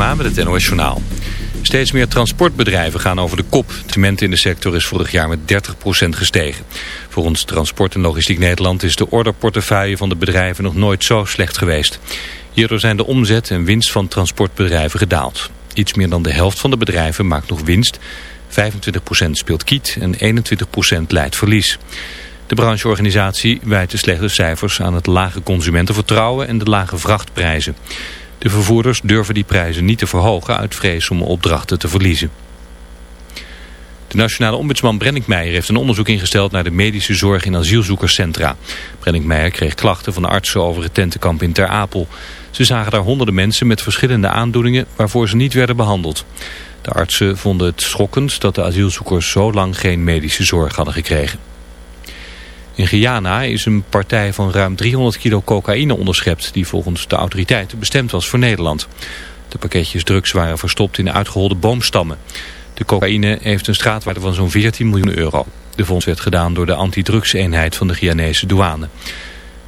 Met het NOS Journaal. Steeds meer transportbedrijven gaan over de kop. Het in de sector is vorig jaar met 30% gestegen. Volgens Transport en Logistiek Nederland is de orderportefeuille van de bedrijven nog nooit zo slecht geweest. Hierdoor zijn de omzet en winst van transportbedrijven gedaald. Iets meer dan de helft van de bedrijven maakt nog winst. 25% speelt kiet en 21% leidt verlies. De brancheorganisatie wijt de slechte cijfers aan het lage consumentenvertrouwen en de lage vrachtprijzen. De vervoerders durven die prijzen niet te verhogen uit vrees om opdrachten te verliezen. De nationale ombudsman Brennick Meijer heeft een onderzoek ingesteld naar de medische zorg in asielzoekerscentra. Brennick Meijer kreeg klachten van artsen over het tentenkamp in Ter Apel. Ze zagen daar honderden mensen met verschillende aandoeningen waarvoor ze niet werden behandeld. De artsen vonden het schokkend dat de asielzoekers zo lang geen medische zorg hadden gekregen. In Guyana is een partij van ruim 300 kilo cocaïne onderschept... die volgens de autoriteiten bestemd was voor Nederland. De pakketjes drugs waren verstopt in uitgeholde boomstammen. De cocaïne heeft een straatwaarde van zo'n 14 miljoen euro. De fonds werd gedaan door de antidrugseenheid van de Guyanese douane.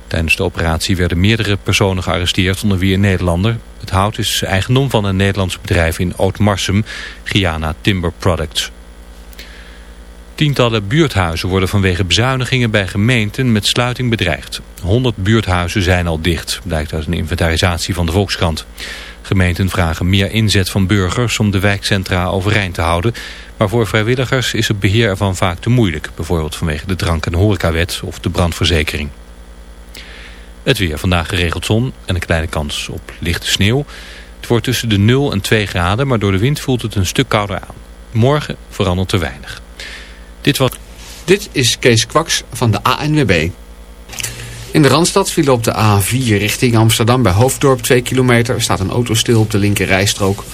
Tijdens de operatie werden meerdere personen gearresteerd, onder wie een Nederlander. Het hout is eigendom van een Nederlands bedrijf in Oud-Marsum, Guyana Timber Products. Tientallen buurthuizen worden vanwege bezuinigingen bij gemeenten met sluiting bedreigd. 100 buurthuizen zijn al dicht, blijkt uit een inventarisatie van de Volkskrant. Gemeenten vragen meer inzet van burgers om de wijkcentra overeind te houden. Maar voor vrijwilligers is het beheer ervan vaak te moeilijk. Bijvoorbeeld vanwege de drank- en horecawet of de brandverzekering. Het weer vandaag geregeld zon en een kleine kans op lichte sneeuw. Het wordt tussen de 0 en 2 graden, maar door de wind voelt het een stuk kouder aan. Morgen verandert er weinig. Dit, wat... Dit is Kees Kwaks van de ANWB. In de Randstad viel op de A4 richting Amsterdam bij Hoofddorp 2 kilometer. Er staat een auto stil op de linker rijstrook.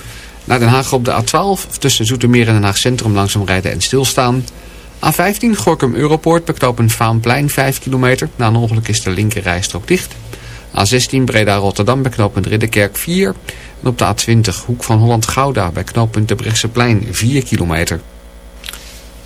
Naar Den Haag op de A12 tussen Zoetermeer en Den Haag Centrum langzaam rijden en stilstaan. A15 Gorkum Europoort beknopen Vaanplein 5 kilometer. Na een ongeluk is de linker rijstrook dicht. A16 Breda Rotterdam bij knooppunt Ridderkerk 4. En op de A20 Hoek van Holland Gouda bij knooppunt de Plein 4 kilometer.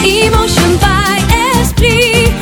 Emotion by Esprit.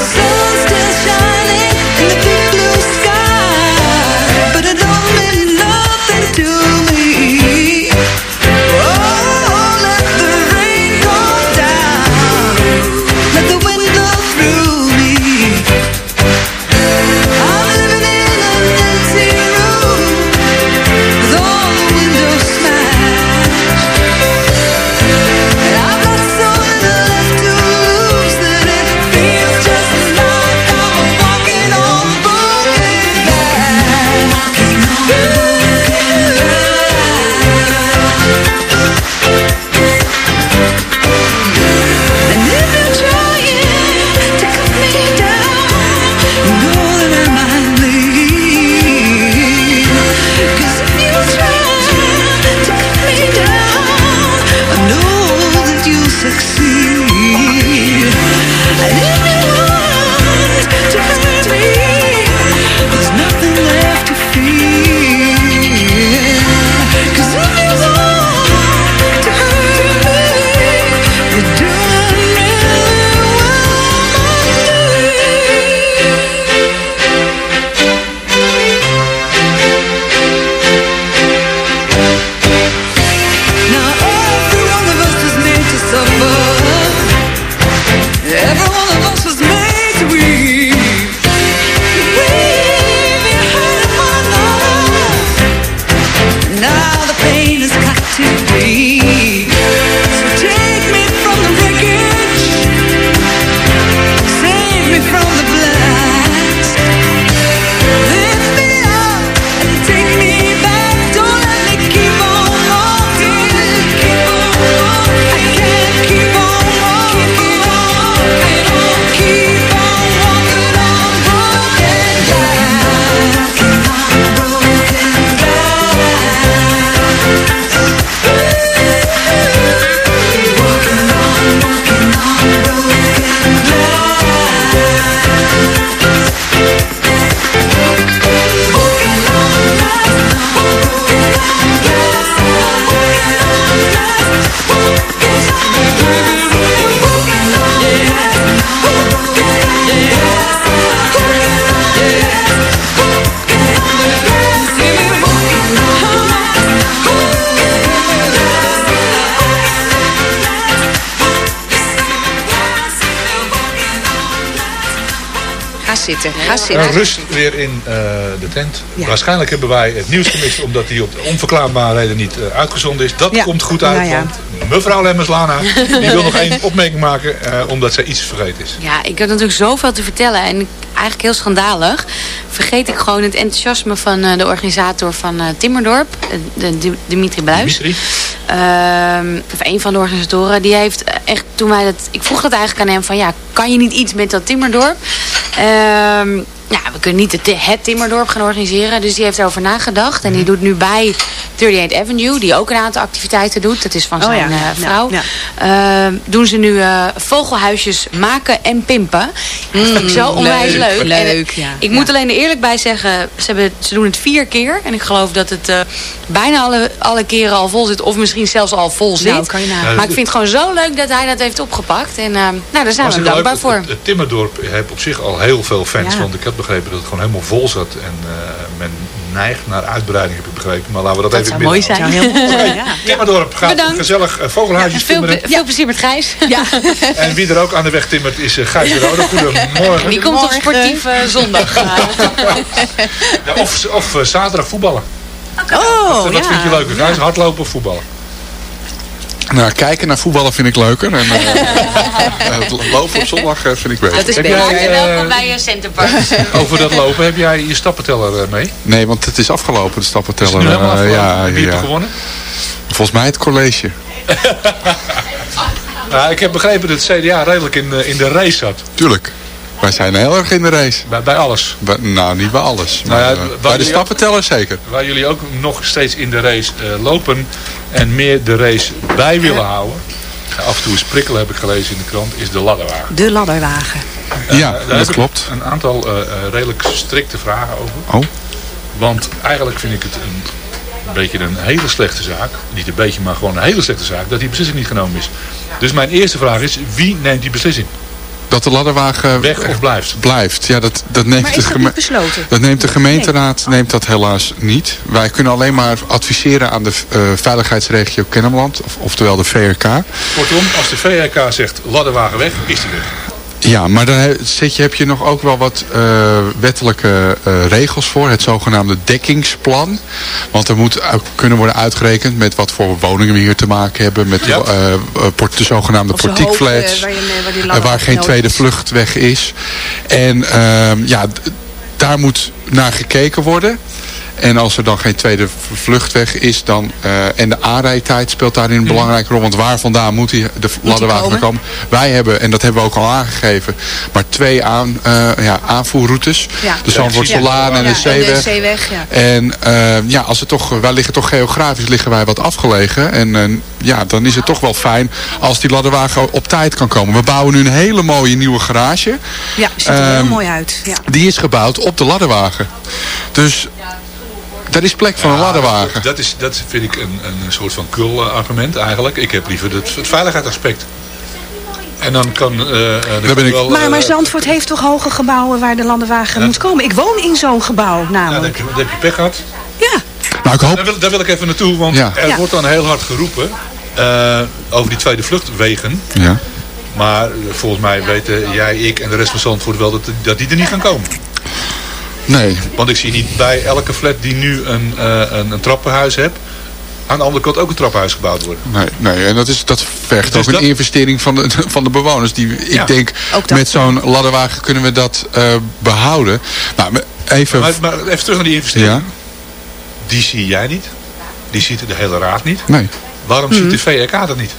Ga zitten. rust weer in eh, de tent. Ja. Waarschijnlijk hebben wij het nieuws gemist omdat die op onverklaarbare reden niet eh, uitgezonden is. Dat Ja. komt goed uit, Nou ja. want mevrouw Lemmers-Lana die wil nog één opmerking maken eh, omdat zij iets vergeten is. Ja, ik heb natuurlijk zoveel te vertellen. En eigenlijk heel schandalig. Vergeet ik gewoon het enthousiasme van eh, de organisator van eh, Timmerdorp. de, de- Dimitri Bluis. Dimitri? Ehm, of een van de organisatoren. Die heeft echt, toen wij dat... Ik vroeg dat eigenlijk aan hem van... Ja, kan je niet iets met dat Timmerdorp? Ehm, ja, we kunnen niet het, het Timmerdorp gaan organiseren. Dus die heeft erover nagedacht. En die doet nu bij 38 Avenue. Die ook een aantal activiteiten doet. Dat is van Oh zijn ja, eh, ja, vrouw. ja. Ehm, doen ze nu eh, vogelhuisjes maken en pimpen. dat vind ik zo onwijs leuk. leuk. Eh, Leuk, ja. Ik moet alleen er eerlijk bij zeggen, ze, hebben, ze doen het vier keer. En ik geloof dat het eh, bijna alle, alle keren al vol zit. Of misschien zelfs al vol zit. Nou, kan je maar ik vind het gewoon zo leuk dat hij dat heeft opgepakt. En eh, nou, daar zijn we dankbaar voor. Het, het Timmerdorp heeft op zich al heel veel fans. Ja. Want ik heb begrepen dat het gewoon helemaal vol zat. En eh, neigt naar uitbreiding, heb ik begrepen. Maar laten we dat, Dat even zou mooi binnen- zijn. Mooi zijn, ja. Timmerdorp gaat Bedankt. gezellig eh, vogelhuisjes Veel, timmeren. veel plezier met Gijs. Ja. En wie er ook aan de weg timmert is uh, Gijs de Rode. Goedemorgen. Die komt op sportieve zondag. eh. Ja, of of eh, zaterdag voetballen. Oh, Wat ja. vind je leuker, Gijs? Hardlopen of voetballen? Nou, kijken naar voetballen vind ik leuker. En eh, het lopen op zondag eh, vind ik beter. Dat is Heb beter. jij, En welkom bij Centerpark. Over dat lopen, heb jij je stappenteller eh, mee? Nee, want het is afgelopen, de Is stappenteller. het nu helemaal Eh, afgelopen? ja, Wie heeft ja. gewonnen? Volgens mij het college. Nou, ik heb begrepen dat het CDA redelijk in, in de race zat. Tuurlijk. Wij zijn heel erg in de race. Bij, bij alles. Bij- nou, niet bij alles. Nou Maar, ja, eh, bij de stappenteller zeker. Waar jullie ook nog steeds in de race eh, lopen en meer de race bij willen houden. Af en toe eens prikkel heb ik gelezen in de krant, is de ladderwagen. De ladderwagen. Ja, Daar heb dat ik klopt. Een aantal eh, eh, redelijk strikte vragen over. Oh, Want eigenlijk vind ik het een, een beetje een hele slechte zaak. Niet een beetje, maar gewoon een hele slechte zaak. Dat die beslissing niet genomen is. Dus mijn eerste vraag is, wie neemt die beslissing? Dat de ladderwagen Weg of blijft? blijft. Ja, dat, dat neemt Maar de is dat geme- niet besloten? Dat neemt de gemeenteraad neemt dat helaas niet. Wij kunnen alleen maar adviseren aan de eh, veiligheidsregio Kennemerland, of, oftewel de VRK. Kortom, als de VRK zegt ladderwagen weg, is die weg. Ja, maar daar he- zit je, heb je nog ook wel wat eh, wettelijke eh, regels voor. Het zogenaamde dekkingsplan. Want er moet ook kunnen worden uitgerekend met wat voor woningen we hier te maken hebben. Met Ja. eh, port- de zogenaamde portiekflats. waar je- waar die ladder waar geen tweede is. vluchtweg is. En ehm, ja, daar moet naar gekeken worden. En als er dan geen tweede vluchtweg is, dan, eh, en de aanrijdtijd speelt daarin een belangrijke rol. Want waar vandaan moet die, de ladderwagen komen? komen? Wij hebben, en dat hebben we ook al aangegeven, maar twee aan, eh, ja, aanvoerroutes. Ja. De Zandvoortselaan en Ja, de Zeeweg. En eh, ja, als het toch, wij liggen toch geografisch liggen wij wat afgelegen. En ja, dan is het toch wel fijn als die ladderwagen op tijd kan komen. We bouwen nu een hele mooie nieuwe garage. Ja, ziet er heel Ehm, mooi uit. Ja. Die is gebouwd op de ladderwagen. Dus daar is plek voor een Ja, ladderwagen. Dat, dat, is, dat vind ik een, een soort van kul eh, argument eigenlijk. Ik heb liever het, het veiligheidsaspect. En dan kan... eh, eh, dan kan ben ik- wel, Maar, maar Zandvoort heeft toch hoge gebouwen waar de ladderwagen moet komen? Ik woon in zo'n gebouw Ja, dan namelijk. heb, je, dan heb je pech gehad. Ja, Nou, ik hoop... Daar wil, daar wil ik even naartoe, want Ja. er Ja. wordt dan heel hard geroepen eh, over die tweede vluchtwegen. Ja. Maar volgens mij weten jij, ik en de rest van Zandvoort wel dat, dat die er niet gaan komen. Nee, Want ik zie niet bij elke flat die nu een, eh, een, een trappenhuis heeft, aan de andere kant ook een trappenhuis gebouwd worden. nee, nee. En dat, is, dat vergt Dus ook een investering van de, van de bewoners. Die, ik Ja. denk, met zo'n ladderwagen kunnen we dat eh, behouden. Nou, maar even... Maar, maar even terug naar die investering. ja? Die zie jij niet. Die ziet de hele raad niet. Nee. Waarom ziet de VRK dat niet?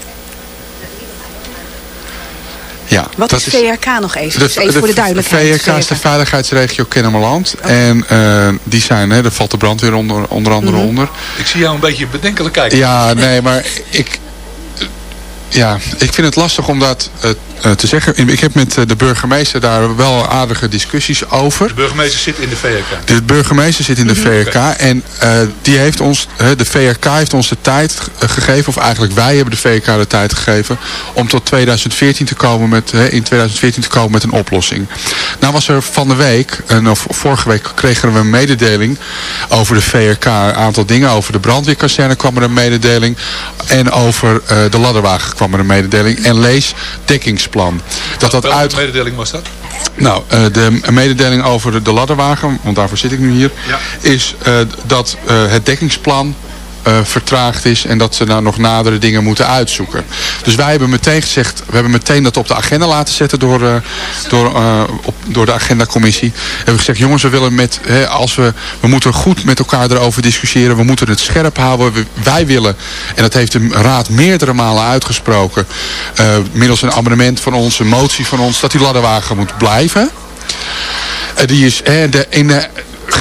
Ja, wat dat is VRK nog even? De, Dus even voor de duidelijkheid. VRK is de veiligheidsregio Kennemerland. En eh, die zijn, hè, daar valt de brandweer onder, onder andere Mhm. onder. Ik zie jou een beetje bedenkelijk kijken. Ja, nee, maar ik... Ja, ik vind het lastig om dat eh, te zeggen. Ik heb met eh, de burgemeester daar wel aardige discussies over. De burgemeester zit in de VRK. De burgemeester zit in de VRK en eh, die heeft ons, de VRK heeft ons de tijd ge- gegeven, of eigenlijk wij hebben de VRK de tijd gegeven, om tot 2014 te komen met, in 2014 te komen met een oplossing. Nou was er van de week, en, of vorige week kregen we een mededeling over de VRK, een aantal dingen, over de brandweerkazerne kwam er een mededeling en over eh, de ladderwagen kwam er een mededeling en lees dekkingsplan. Dekkingsplan. Dat dat Welke uit... mededeling was dat? Nou, eh, de mededeling over de, de ladderwagen, want daarvoor zit ik nu hier, Ja. is eh, dat eh, het dekkingsplan eh, vertraagd is en dat ze nou nog nadere dingen moeten uitzoeken. Dus wij hebben meteen gezegd, we hebben meteen dat op de agenda laten zetten door, eh, door, eh, op, door de agendacommissie. We hebben gezegd, jongens, we willen met, hè, als we, we moeten goed met elkaar erover discussiëren, we moeten het scherp houden. We- wij willen, en dat heeft de raad meerdere malen uitgesproken, middels een amendement van ons, een motie van ons, dat die ladderwagen moet blijven. Die is, de, in de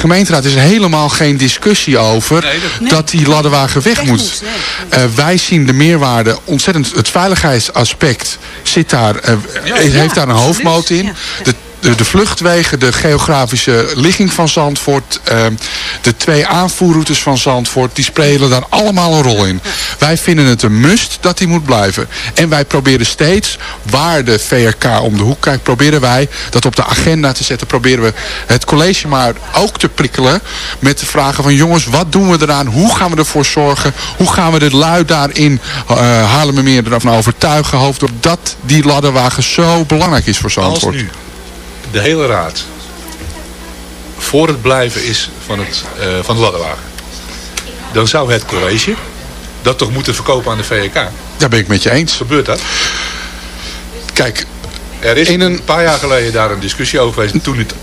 gemeenteraad is helemaal geen discussie over dat die ladderwagen weg, moet. Eh, wij zien de meerwaarde ontzettend. Het veiligheidsaspect zit daar, eh, heeft daar een hoofdmoot in. De, de, de vluchtwegen, de geografische ligging van Zandvoort, eh, de twee aanvoerroutes van Zandvoort, die spelen daar allemaal een rol in. Wij vinden het een must dat die moet blijven. En wij proberen steeds, waar de VRK om de hoek kijkt, proberen wij dat op de agenda te zetten. Proberen we het college maar ook te prikkelen met de vragen van jongens, wat doen we eraan? Hoe gaan we ervoor zorgen? Hoe gaan we de lui daarin uh, Haarlemmermeer ervan overtuigen, hoofd dat die ladderwagen zo belangrijk is voor Als Zandvoort? nu de hele raad voor het blijven is van, het, eh, van de ladderwagen, dan zou het college dat toch moeten verkopen aan de VK. Daar ben ik met je eens. Gebeurt dat? Kijk, er is een paar jaar geleden daar een discussie over geweest. Toen het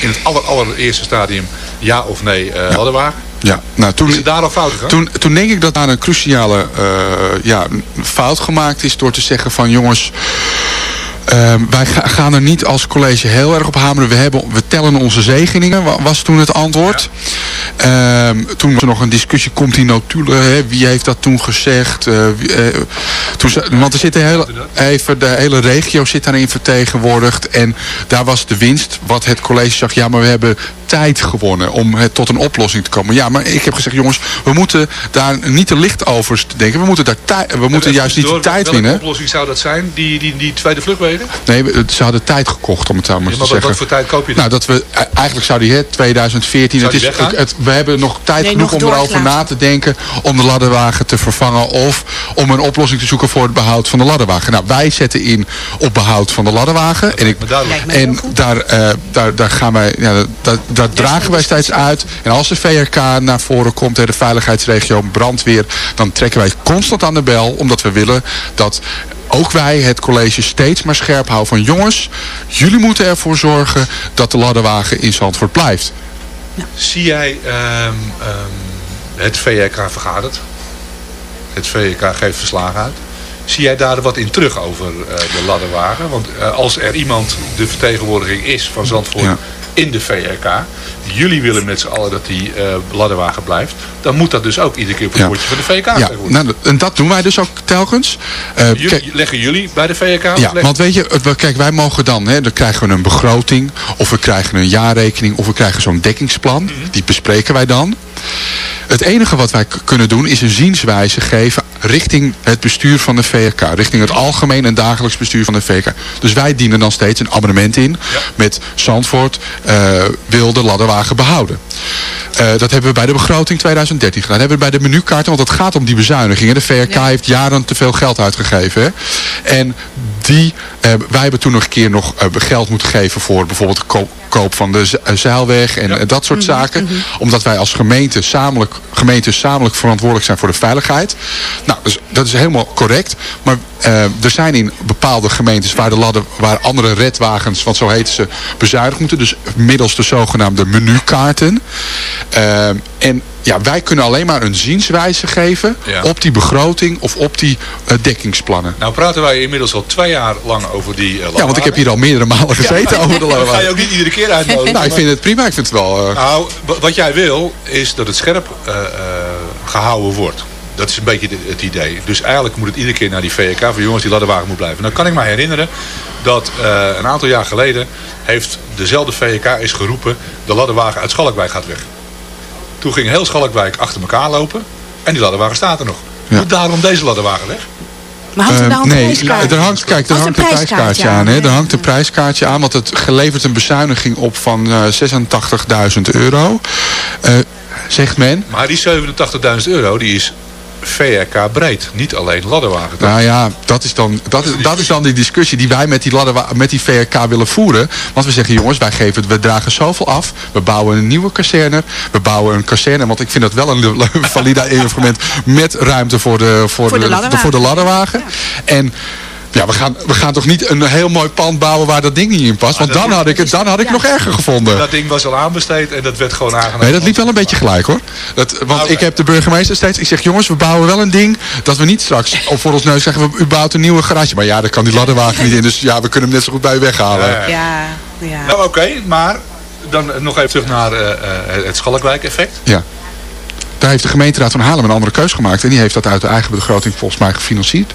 in het aller, allereerste stadium ja of nee uh, ladderwagen. Ja, nou toen, is het daar al fout gegaan? Toen, toen denk ik dat daar een cruciale uh, ja, fout gemaakt is door te zeggen van jongens... Uh, wij ga, gaan er niet als college heel erg op hameren. We, hebben, we tellen onze zegeningen, was toen het antwoord. Ja. Uh, toen was er nog een discussie, komt die notulen, hè, wie heeft dat toen gezegd? Uh, wie, toen, want er zit een hele, even, de hele regio zit daarin vertegenwoordigd. En daar was de winst, wat het college zag, ja maar we hebben tijd gewonnen om het tot een oplossing te komen. Ja, maar ik heb gezegd, jongens, we moeten daar niet te licht over denken. We moeten, daar we moeten juist niet de tijd winnen. Welke oplossing zou dat zijn, die, die, die tweede Nee, ze hadden tijd gekocht om het zo maar, ja, te maar zeggen. Wat voor tijd koop je dan? Nou, dat we, eigenlijk zou die, hè, 2014, zou het is, het, het, we hebben nog tijd nee, genoeg nog om erover na te denken om de ladderwagen te vervangen of om een oplossing te zoeken voor het behoud van de ladderwagen. Nou, wij zetten in op behoud van de ladderwagen. Dat en ik, en daar, uh, daar, daar gaan wij, ja, daar, daar dragen wij steeds uit. En als de VRK naar voren komt, de veiligheidsregio, brandweer, dan trekken wij constant aan de bel, omdat we willen dat ook wij het college steeds maar scherp houden van jongens, jullie moeten ervoor zorgen dat de ladderwagen in Zandvoort blijft. Ja. Zie jij um, um, het VRK vergadert? Het VRK geeft verslagen uit. Zie jij daar wat in terug over uh, de ladderwagen? Want uh, als er iemand de vertegenwoordiging is van Zandvoort ja. in de VRK, jullie willen met z'n allen dat die uh, ladderwagen blijft, dan moet dat dus ook iedere keer op het bordje van de VK ja, nou, en dat doen wij dus ook telkens. Uh, jullie, kijk, leggen jullie bij de VK? Ja, want weet je, kijk, wij mogen dan, hè, dan krijgen we een begroting, of we krijgen een jaarrekening, of we krijgen zo'n dekkingsplan. Mm -hmm. Die bespreken wij dan. Het enige wat wij kunnen doen is een zienswijze geven richting het bestuur van de VRK. Richting het algemeen en dagelijks bestuur van de VRK. Dus wij dienen dan steeds een abonnement in ja. met Zandvoort uh, wil de ladderwagen behouden. Uh, dat hebben we bij de begroting 2013 gedaan. Dat hebben we bij de menukaarten, want het gaat om die bezuinigingen. De VRK ja. heeft jaren te veel geld uitgegeven. Hè? En die, uh, wij hebben toen nog een keer nog geld moeten geven voor bijvoorbeeld koop van de zeilweg en ja. dat soort -hmm. zaken. Mm -hmm. Omdat wij als gemeente samenlijk, gemeente samenlijk verantwoordelijk zijn voor de veiligheid. Nou, dus dat is helemaal correct. Maar uh, er zijn in bepaalde gemeentes waar, de ladder, waar andere redwagens, want zo heten ze, bezuinigd moeten. Dus middels de zogenaamde menukaarten. Uh, en ja, wij kunnen alleen maar een zienswijze geven ja. op die begroting of op die uh, dekkingsplannen. Nou praten wij inmiddels al twee jaar lang over die uh, Ja, want ik heb hier al meerdere malen gezeten ja, over de Dat ga je ook niet iedere keer uitnodigen. nou, ik vind het prima. Ik vind het wel... Uh... Nou, wat jij wil is dat het scherp uh, gehouden wordt. Dat is een beetje het idee. Dus eigenlijk moet het iedere keer naar die VK van jongens die ladderwagen moet blijven. Nou kan ik me herinneren dat uh, een aantal jaar geleden heeft dezelfde VK is geroepen de ladderwagen uit Schalkwijk gaat weg. Toen ging heel Schalkwijk achter elkaar lopen en die ladderwagen staat er nog. Ja. Moet daarom deze ladderwagen weg? Maar hangt er nou uh, een nee, prijskaartje? er hangt, kijk, er hangt een prijskaartje aan. Hè? Er hangt een prijskaartje aan, want het gelevert een bezuiniging op van uh, 86.000 euro. Uh, zegt men. Maar die 87.000 euro, die is VRK breed. Niet alleen ladderwagen. Nou ja, dat is, dan, dat, is, dat is dan die discussie die wij met die, ladderwa- met die VRK willen voeren. Want we zeggen, jongens, wij geven, we dragen zoveel af. We bouwen een nieuwe kazerne. We bouwen een kazerne, want ik vind dat wel een valide argument met ruimte voor de, voor Voor de de, ladderwagen. voor de ladderwagen. En ja, we gaan, we gaan toch niet een heel mooi pand bouwen waar dat ding niet in past. Want dan had ik het dan had ik nog erger gevonden. Dat ding was al aanbesteed en dat werd gewoon aangenomen. Nee, dat liep wel een beetje gelijk hoor. Dat, want Oké. ik heb de burgemeester steeds, ik zeg jongens, we bouwen wel een ding dat we niet straks op voor ons neus zeggen, we- u bouwt een nieuwe garage. Maar ja, daar kan die ladderwagen niet in, dus ja, we kunnen hem net zo goed bij u weghalen. Ja, ja. Ja, ja. Nou oké, maar dan nog even terug naar eh, eh, het Schalkwijk-effect. Ja. Daar heeft de gemeenteraad van Haarlem een andere keus gemaakt. En die heeft dat uit de eigen begroting volgens mij gefinancierd.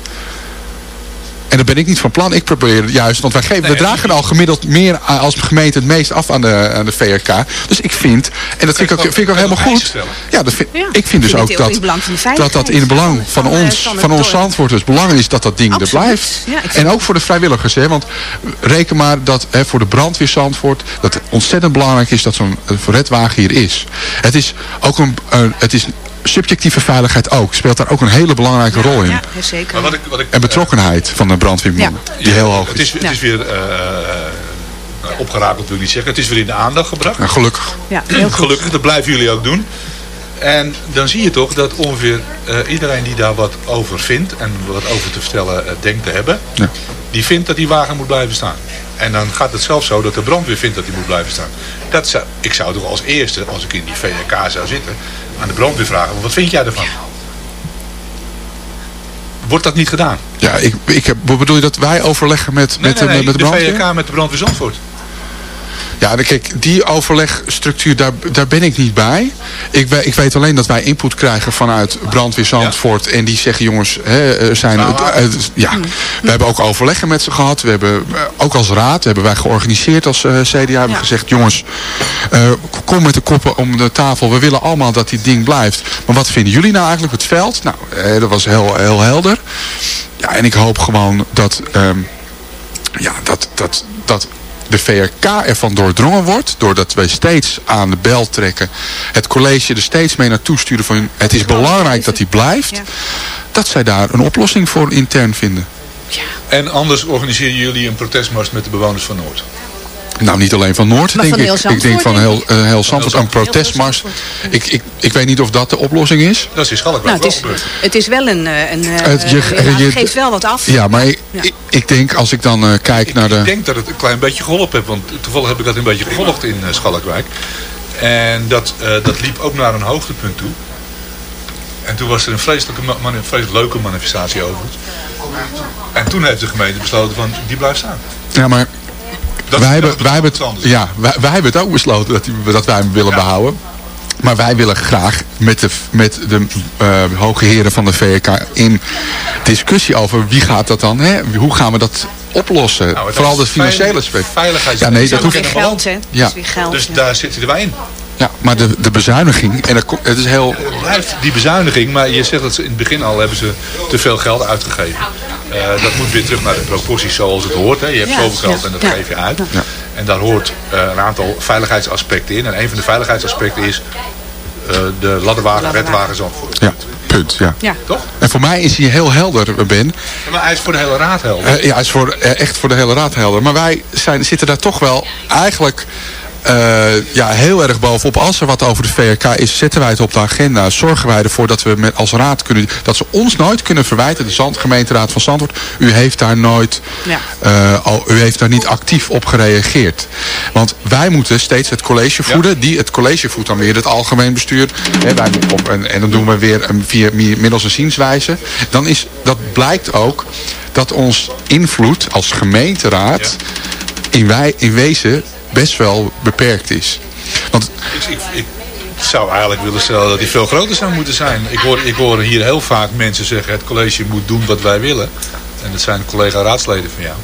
En dat ben ik niet van plan. Ik probeer juist, want wij geven, we Nee, dragen al gemiddeld meer als gemeente het meest af aan de, aan de VRK. Dus ik vind, en dat vind ik ook, vind ik ook helemaal goed. Ja, dat vind, Ja. ik vind dus ook dat, dat dat in het belang van- eh, ons, van ons dorp. Zandvoorters belang is dat dat ding Absoluut. er blijft. Ja, en ook voor de vrijwilligers. Hè, want reken maar dat hè, voor de brandweer Zandvoort, dat het ontzettend belangrijk is dat zo'n eh, redwagen hier is. Het is ook een, een- het is subjectieve veiligheid ook. Speelt daar ook een hele belangrijke rol in. Ja, zeker. Maar wat ik, wat ik, En betrokkenheid van de brandweerman, die heel hoog het is. is. Het is weer eh, eh, opgerakeld wil ik niet zeggen. Het is weer in de aandacht gebracht. En gelukkig. Ja, heel goed. Gelukkig, dat blijven jullie ook doen. En dan zie je toch dat ongeveer eh, iedereen die daar wat over vindt en wat over te vertellen eh, denkt te hebben, Ja. die vindt dat die wagen moet blijven staan. En dan gaat het zelfs zo dat de brandweer vindt dat die moet blijven staan. Dat zou, ik zou toch als eerste, als ik in die VRK zou zitten, aan de brandweer vragen, wat vind jij ervan? Wordt dat niet gedaan? Ja, ik, ik heb, wat bedoel je dat wij overleggen met, Nee, met, nee, de- nee, met de de brandweer? VRK met de brandweer Zandvoort. Ja, kijk, die overlegstructuur, daar, daar ben ik niet bij. Ik, ik weet alleen dat wij input krijgen vanuit brandweer Zandvoort. En die zeggen, jongens, hè, er zijn, Nou, het- ja, we hebben ook overleggen met ze gehad. We hebben, eh, ook als raad, hebben wij georganiseerd als eh, CDA. We hebben Ja. gezegd, jongens, eh, kom met de koppen om de tafel. We willen allemaal dat die ding blijft. Maar wat vinden jullie nou eigenlijk het veld? Nou, eh, dat was heel, heel helder. Ja, en ik hoop gewoon dat... ehm, ja, dat, dat, dat de VRK ervan doordrongen wordt. Doordat wij steeds aan de bel trekken. Het college er steeds mee naartoe sturen van het is belangrijk dat die blijft. Ja. Dat zij daar een oplossing voor intern vinden. En anders organiseren jullie een protestmars met de bewoners van Noord. Nou, niet alleen van Noord, Maar denk van ik. ik denk van heel, eh, heel Zandvoort. Een protestmars. Ik, ik, ik weet niet of dat de oplossing is. Dat is in Schalkwijk Nou, het, wel is, gebeurd. het is wel een... eh, een eh, Het- je- ja, het je- geeft wel wat af. Ja, maar ik, Ja. ik, ik denk als ik dan eh, kijk Ik, naar ik de... denk dat het een klein beetje geholpen heeft. Want toevallig heb ik dat een beetje gevolgd in Schalkwijk. En dat, eh, dat liep ook naar een hoogtepunt toe. En toen was er een vreselijke, mani- vreselijk leuke manifestatie overigens. En toen heeft de gemeente besloten van, die blijft staan. Ja, maar Dat wij hebben, wij, hebben het, ja, wij, wij hebben het ook besloten dat, die- dat wij hem willen Ja. behouden. Maar wij willen graag met de, met de eh, hoge heren van de VK in discussie over wie gaat dat dan, hè? hoe gaan we dat oplossen. Nou, het Vooral de financiële aspect. Veiligheid. Ja, nee, is dat hoeft- weer geld, hè? Ja. Dat is weer geld. Dus ja. daar zitten wij in. Ja, maar de, de bezuiniging, en dat, het is heel... Het blijft die bezuiniging, maar je zegt dat ze in het begin al hebben ze te veel geld uitgegeven. Eh, dat moet weer terug naar de proporties zoals het hoort. Hè. Je hebt Ja, zoveel geld ja, en dat ja. geef je uit. Ja. En daar hoort eh, een aantal veiligheidsaspecten in. En een van de veiligheidsaspecten is eh, de ladderwagen, redwagen Zandvoort. Ja, punt, ja. Ja. Toch? En voor mij is hij heel helder, Ben. Ja, Maar hij is voor de hele raad helder. Eh, ja, het is voor, echt voor de hele raad helder. Maar wij zijn, zitten daar toch wel eigenlijk eh, ja, heel erg bovenop. Als er wat over de VRK is, zetten wij het op de agenda. Zorgen wij ervoor dat we met, als raad kunnen... dat ze ons nooit kunnen verwijten, de Zand, gemeenteraad van Zandvoort. U heeft daar nooit... Ja. eh, al, u heeft daar niet actief op gereageerd. Want wij moeten steeds het college voeden. Die, het college voedt dan weer het algemeen bestuur. Hè, wij, op, en, en dan doen we weer een, via, middels een zienswijze. Dan is, dat blijkt ook dat ons invloed als gemeenteraad in, wij, in wezen best wel beperkt is. Want Ik, ik, ik zou eigenlijk willen stellen dat die veel groter zou moeten zijn. Ik hoor, ik hoor hier heel vaak mensen zeggen het college moet doen wat wij willen. En dat zijn collega-raadsleden van jou.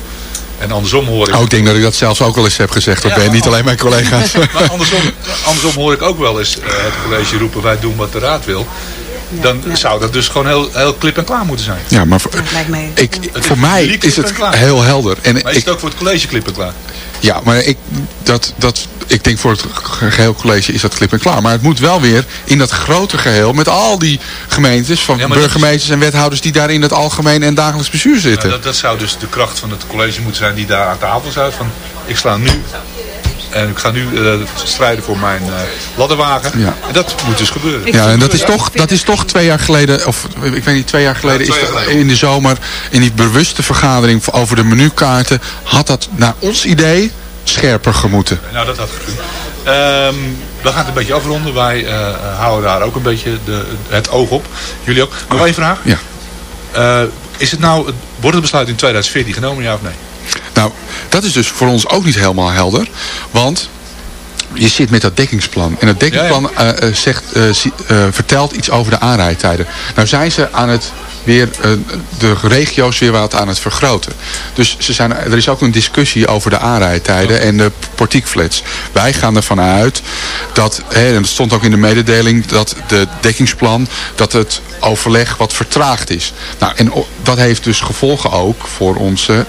En andersom hoor ik... oh, ik denk dat ik dat zelfs ook wel eens heb gezegd. Dat Ja, ben niet alleen mijn collega's. Maar andersom, andersom hoor ik ook wel eens eh, het college roepen wij doen wat de raad wil. Dan zou dat dus gewoon heel, heel klip en klaar moeten zijn. ja, maar voor, Dat lijkt mij... ik, voor is mij is het heel helder. En Maar is ik, het ook voor het college klip en klaar? Ja, maar ik, dat, dat, ik denk voor het ge- geheel college is dat klip en klaar. Maar het moet wel weer in dat grote geheel met al die gemeentes, van Ja, is- burgemeesters en wethouders die daar in het algemeen en dagelijks bestuur zitten. Nou, dat, dat zou dus de kracht van het college moeten zijn die daar aan tafel staat. Van, ik sla nu en ik ga nu eh, strijden voor mijn eh ladderwagen. Ja. En dat moet dus gebeuren. Ja, en dat is, toch, dat is toch twee jaar geleden, of ik weet niet, twee jaar geleden, Ja, twee jaar in de zomer, in die bewuste vergadering over de menukaarten, had dat naar ons idee scherper gemoeten. Nou, dat had gekund. Ehm we gaan het een beetje afronden. Wij eh, houden daar ook een beetje de, het oog op. Jullie ook. Nog één vraag. Ja. Eh, is het nou, wordt het besluit in 2014 genomen, ja of nee? Nou, dat is dus voor ons ook niet helemaal helder. Want je zit met dat dekkingsplan. En dat dekkingsplan eh, eh, zegt, eh, vertelt iets over de aanrijdtijden. Nou zijn ze aan het weer de regio's weer wat aan het vergroten. Dus ze zijn, er is ook een discussie over de aanrijdtijden en de portiekflats. Wij gaan ervan uit dat, hè, en dat stond ook in de mededeling, dat de dekkingsplan, dat het overleg wat vertraagd is. Nou, en dat heeft dus gevolgen ook voor onze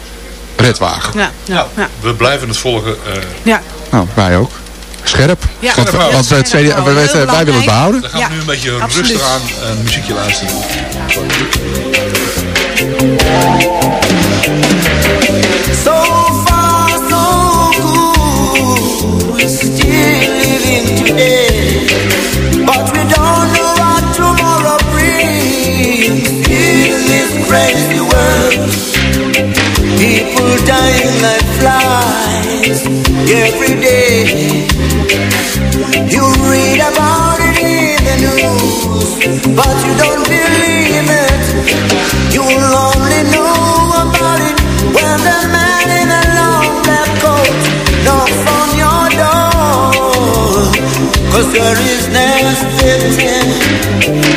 redwagen. Ja, ja, ja. We blijven het volgen. eh, ja. Nou, wij ook. Scherp. Ja. Want, we- Scherp, want het CDA, weten- wij willen het behouden. Dan gaan we Ja, nu een beetje absoluut. rustig aan een muziekje luisteren. So far, so good. We're still living today, but we don't know what tomorrow brings. In this crazy world, people dying like flies every day. You read about it in the news, but you don't believe it. You'll only know about it when the Cause there is victim.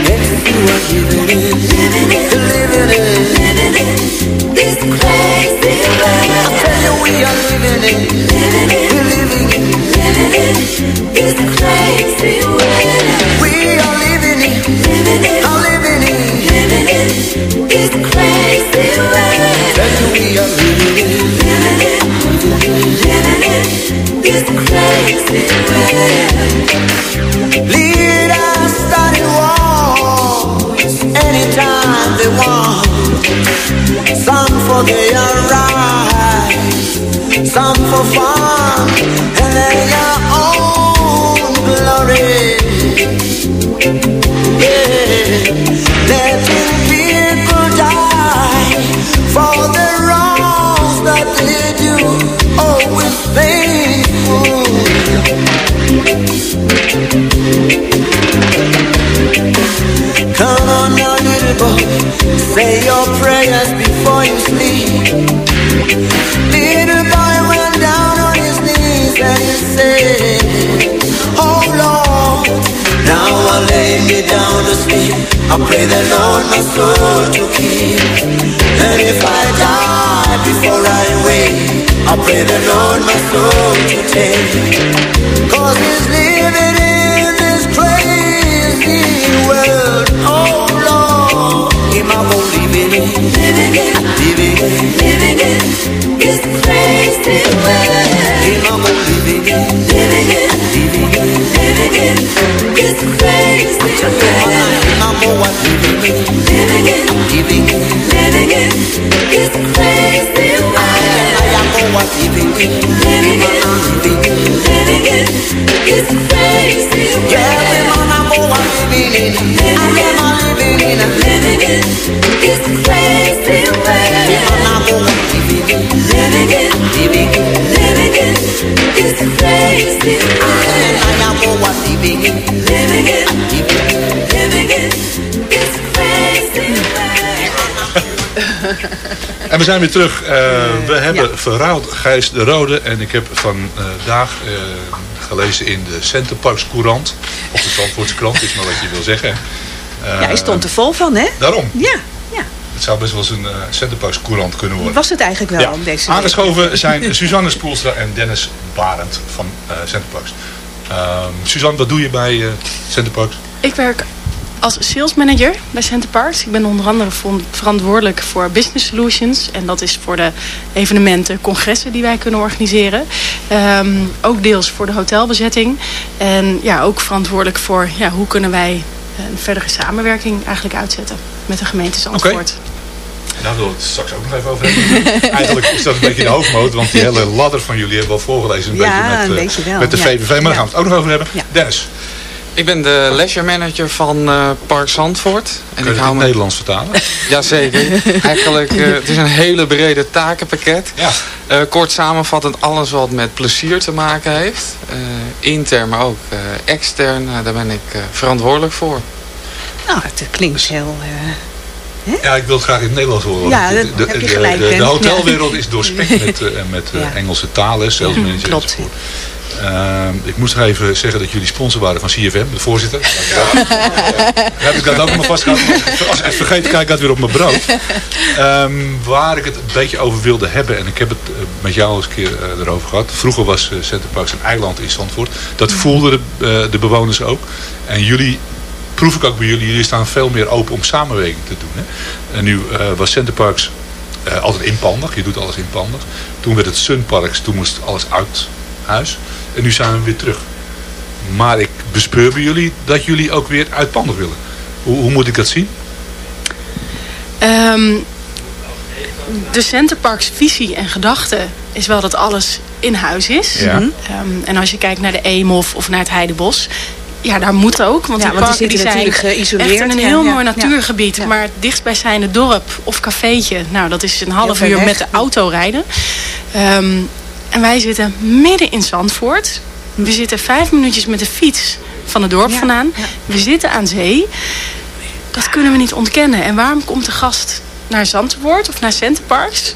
Yes, you are living it, living it, living it, living it. This crazy. I tell you, we are living it, living it, we're living it, living it. This crazy. We are living it, living it, are living it, living it. This crazy they now, say your prayers before you sleep. Little boy went down on his knees and he said, Oh Lord, now I lay me down to sleep. I pray the Lord my soul to keep. And if I die before I wake, I pray the Lord my soul to take. Cause he's living in this crazy world my mama living it, living it, living it, living it. It's crazy In my mama living it, living it, living it, living it. It's crazy In my mama what living it, living it, living it, living it. It's crazy world. I am what living it, living it, living it, living it. It's crazy world. En we zijn weer terug. Eh, we hebben verrouwd Gijs de Rode. En ik heb vandaag eh gelezen in de Centerparks Courant. Of de Zandvoortse krant, is maar wat je wil zeggen. Eh, ja, hij stond er vol van, hè? Daarom. Ja, ja. Het zou best wel eens een uh, Centerparks Courant kunnen worden. Was het eigenlijk wel Ja. om deze Aangeschoven zijn Suzanne Spoelstra en Dennis Barend van uh, Centerparks. Uh, Suzanne, wat doe je bij uh, Centerparks? Ik werk als sales manager bij Center Parks. Ik ben onder andere verantwoordelijk voor business solutions. En dat is voor de evenementen, congressen die wij kunnen organiseren. Ehm, ook deels voor de hotelbezetting. En ja, ook verantwoordelijk voor ja, hoe kunnen wij een verdere samenwerking eigenlijk uitzetten met de gemeente Zandvoort. Daar wil ik het straks ook nog even over hebben. Eigenlijk is dat een beetje de hoofdmoot, want die hele ladder van jullie hebben we al voorgelezen. Een Ja, beetje een met, eh, beetje wel, met de ja. VVV, maar daar gaan we het ook nog over hebben. Ja. Dennis, Ik ben de leisure manager van eh, Park Zandvoort. kun je het in het me- Nederlands vertalen? Jazeker. Eigenlijk, eh, het is een hele brede takenpakket. Ja. Eh, kort samenvattend alles wat met plezier te maken heeft. Eh, intern, maar ook eh, extern. daar ben ik eh, verantwoordelijk voor. Nou, het klinkt heel... eh, Ja, ik wil het graag in het Nederlands horen. Ja, dat de, hotelwereld is doorspekt met, met eh, Ja. Engelse talen, sales Ja, manager klopt. Ehm, ik moest nog even zeggen dat jullie sponsor waren van CFM, de voorzitter. Heb ik dat ook nog vastgehouden? Als ik het vergeet, kijk ik dat weer op mijn brood. Ehm, waar ik het een beetje over wilde hebben, en ik heb het eh, met jou eens een keer eh, erover gehad. Vroeger was eh, Center Parks een eiland in Zandvoort. Dat voelden de, eh, de bewoners ook. En jullie, proef ik ook bij jullie, jullie staan veel meer open om samenwerking te doen. Hè? En nu eh, was Center Parks eh, altijd inpandig. Je doet alles inpandig. Toen werd het Sun Parks, toen moest alles uit huis. En nu zijn we weer terug. Maar ik bespeur bij jullie dat jullie ook weer uitpandig willen. Hoe, hoe moet ik dat zien? Ehm, de Centerparks visie en gedachte is wel dat alles in huis is. Ja. Ehm, en als je kijkt naar de Eemhof of naar het Heidebos... Ja, daar moet ook. Want Ja, die want die zitten zijn natuurlijk geïsoleerd, echt in een heel ja, mooi natuurgebied. Ja. Maar het dichtstbijzijnde dorp of cafeetje... Nou, dat is een half uur weg. met de auto rijden. Ehm, en wij zitten midden in Zandvoort. We zitten vijf minuutjes met de fiets van het dorp Ja, vandaan. ja. We zitten aan zee. Dat kunnen we niet ontkennen. En waarom komt de gast naar Zandvoort of naar Centerparks?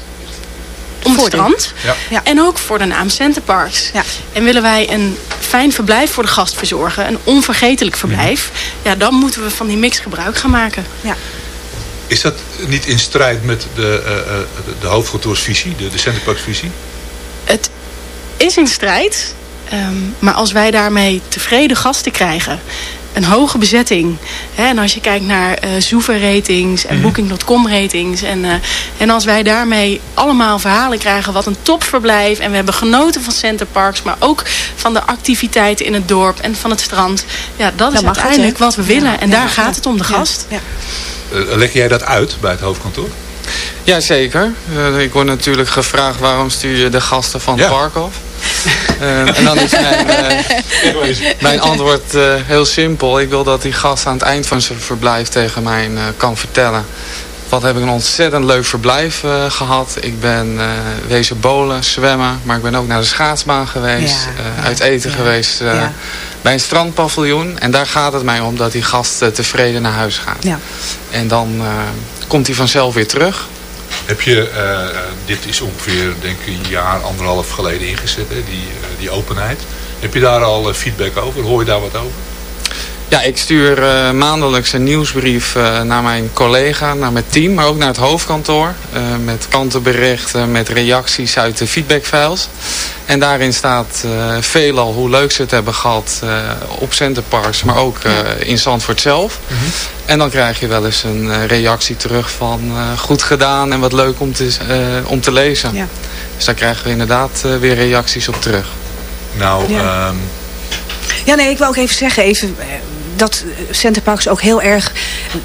Om het strand. Ja. En ook voor de naam Centerparks. Ja. En willen wij een fijn verblijf voor de gast verzorgen. Een onvergetelijk verblijf. Ja, dan moeten we van die mix gebruik gaan maken. ja. Is dat niet in strijd met de, eh, eh, de, de hoofdkantoorsvisie, de, de Center Parks visie? Het is in strijd. ehm, maar als wij daarmee tevreden gasten krijgen. Een hoge bezetting. Hè, en als je kijkt naar eh Zoever ratings en Booking.com ratings. En, eh, en als wij daarmee allemaal verhalen krijgen. Wat een topverblijf. En we hebben genoten van Center Parks. Maar ook van de activiteiten in het dorp en van het strand. Ja, dat is uiteindelijk wat we willen. Ja, en ja, daar gaat ja. het om de gast. ja. Eh, leg jij dat uit bij het hoofdkantoor? Jazeker. Uh, ik word natuurlijk gevraagd waarom stuur je de gasten van het Ja. park af. Eh, en dan is mijn, eh, mijn antwoord eh, heel simpel. Ik wil dat die gast aan het eind van zijn verblijf tegen mij kan vertellen. Wat heb ik een ontzettend leuk verblijf eh, gehad. Ik ben eh, wezen bolen, zwemmen. Maar ik ben ook naar de schaatsbaan geweest. Ja, eh, ja, uit eten ja, geweest eh, ja. bij een strandpaviljoen. En daar gaat het mij om dat die gast tevreden naar huis gaat. Ja. En dan eh, komt hij vanzelf weer terug. Heb je, eh, eh, dit is ongeveer denk ik een jaar, anderhalf geleden ingezet, hè, die, eh, die openheid. Heb je daar al feedback over? Hoor je daar wat over? Ja, ik stuur eh, maandelijks een nieuwsbrief eh, naar mijn collega, naar mijn team, maar ook naar het hoofdkantoor. eh, met kantenberichten, met reacties uit de feedbackfiles. En daarin staat eh, veelal hoe leuk ze het hebben gehad eh, op Centerparks, maar ook eh, in Zandvoort zelf. En dan krijg je wel eens een eh, reactie terug van eh, goed gedaan en wat leuk om te, eh, om te lezen. Ja. Dus daar krijgen we inderdaad eh, weer reacties op terug. Nou, Ja. ehm, Ja, nee, ik wil ook even zeggen, even, eh, dat Centerparks ook heel erg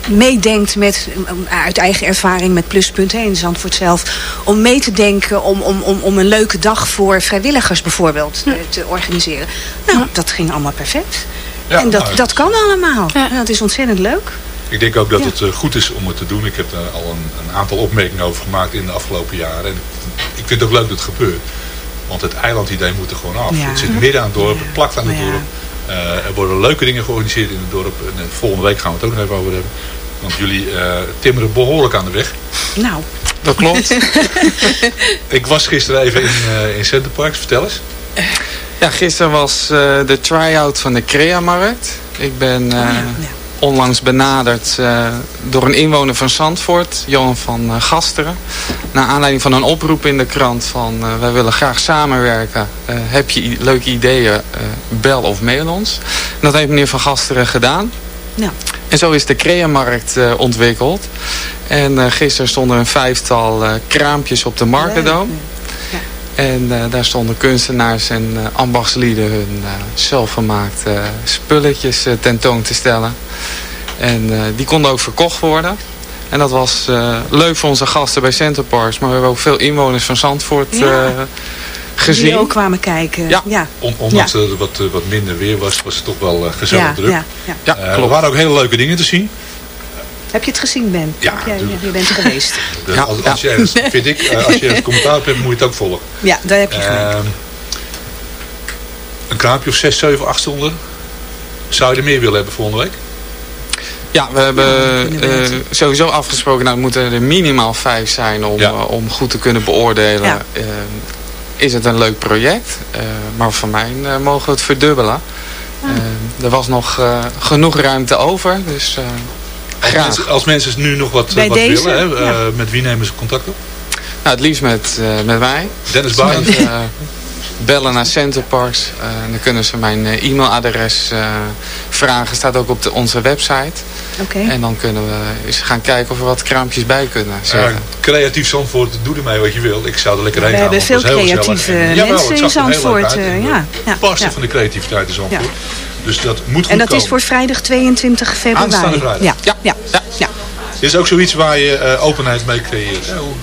meedenkt met, uit eigen ervaring met pluspunten in Zandvoort zelf, om mee te denken om, om, om, om een leuke dag voor vrijwilligers bijvoorbeeld eh, te organiseren. Nou, dat ging allemaal perfect. Ja, en dat, nou, dat kan allemaal. Ja. Dat is ontzettend leuk. ik denk ook dat Ja. het eh, goed is om het te doen. Ik heb daar al een, een aantal opmerkingen over gemaakt in de afgelopen jaren. En ik vind het ook leuk dat het gebeurt. Want het eilandidee moet er gewoon af. Ja. Het zit midden aan het dorp, het plakt aan het Ja. dorp. Eh, er worden leuke dingen georganiseerd in het dorp. En, eh, volgende week gaan we het ook nog even over hebben. Want jullie eh, timmeren behoorlijk aan de weg. Nou, Dat klopt. Ik was gisteren even in, eh in Center Parks. Vertel eens. Ja, gisteren was eh, de try-out van de Crea-markt. Ik ben eh, onlangs benaderd eh, door een inwoner van Zandvoort, Johan van eh, Gasteren. Naar aanleiding van een oproep in de krant van eh, wij willen graag samenwerken. Heb je leuke ideeën, bel of mail ons. En dat heeft meneer van Gasteren gedaan. nou. en zo is de Creamarkt uh, ontwikkeld. En uh, gisteren stonden een vijftal uh, kraampjes op de Markendoom. Ja. En daar stonden kunstenaars en ambachtslieden hun zelfgemaakte spulletjes tentoon te stellen. En die konden ook verkocht worden. En dat was leuk voor onze gasten bij Centerparks. Maar we hebben ook veel inwoners van Zandvoort ja. gezien. Die ook kwamen kijken. Ja. ja. Dat het wat, wat minder weer was, was het toch wel uh, gezellig ja, druk. Ja, ja. ja uh, er waren ook hele leuke dingen te zien. Heb je het gezien, Ben? Ja. Jij, je bent er geweest. De, ja, als, als je, vind ik, uh, als je het commentaar hebt, moet je het ook volgen. Ja, daar heb je gelijk. een kraampje of 6, 7, 8 stonden. Zou je er meer willen hebben volgende week? Ja, we hebben uh, sowieso afgesproken, nou moeten er minimaal vijf zijn om, ja. uh, om goed te kunnen beoordelen. Ja. Uh, is het een leuk project? maar van mij mogen we het verdubbelen. er was nog genoeg ruimte over, dus als graag. mensen, als mensen nu nog wat, wat deze? willen, hè, Ja. met wie nemen ze contact op? Nou, het liefst met, met mij. Dennis Barend. Met, bellen naar Centerparks. Uh, dan kunnen ze mijn uh, e-mailadres uh, vragen. Staat ook op de, onze website. Okay. En dan kunnen we eens gaan kijken of we wat kraampjes bij kunnen zetten. Ja, creatief Zandvoort, doe ermee wat je wil. Ik zou er lekker heen We gaan. hebben want veel creatieve mensen in Zandvoort. eh, ja, ja, ja. van de creativiteit in Zandvoort. Dus dat moet goed En dat komen. is voor vrijdag 22 februari. Aanstaande vrijdag. Ja, ja, ja. ja. Is ook zoiets waar je eh, openheid mee creëert. Hoe-